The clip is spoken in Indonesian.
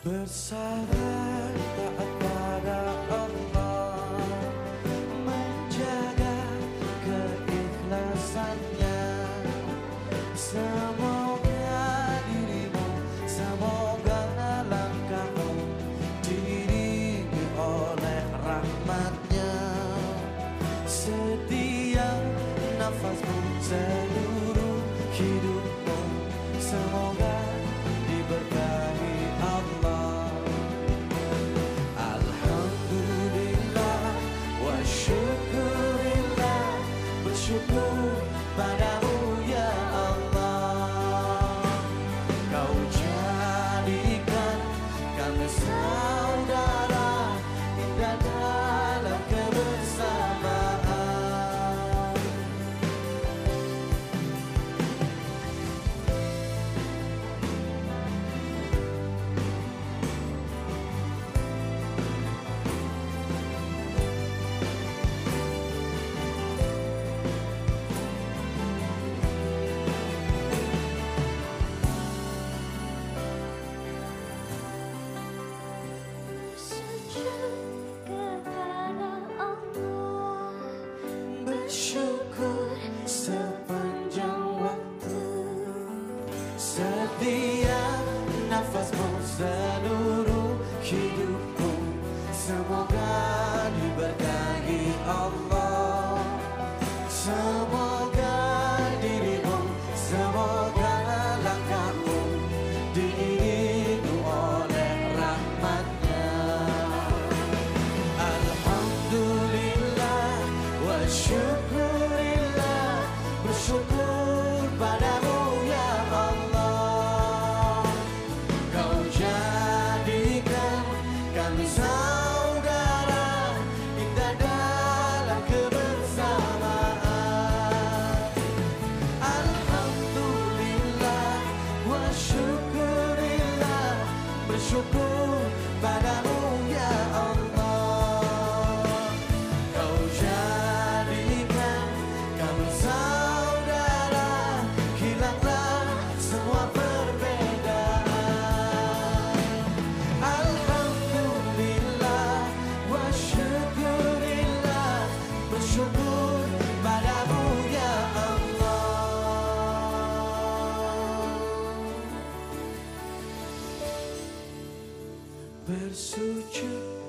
Bersabar taat pada Allah Menjaga keikhlasannya. Semoga dirimu Semoga langkahmu Diiringi oleh rahmatnya. Setiap nafasmu seluruh hidupmu Setiap nafasmu seluruh Syukurlah Bersyukur padamu. bersuci.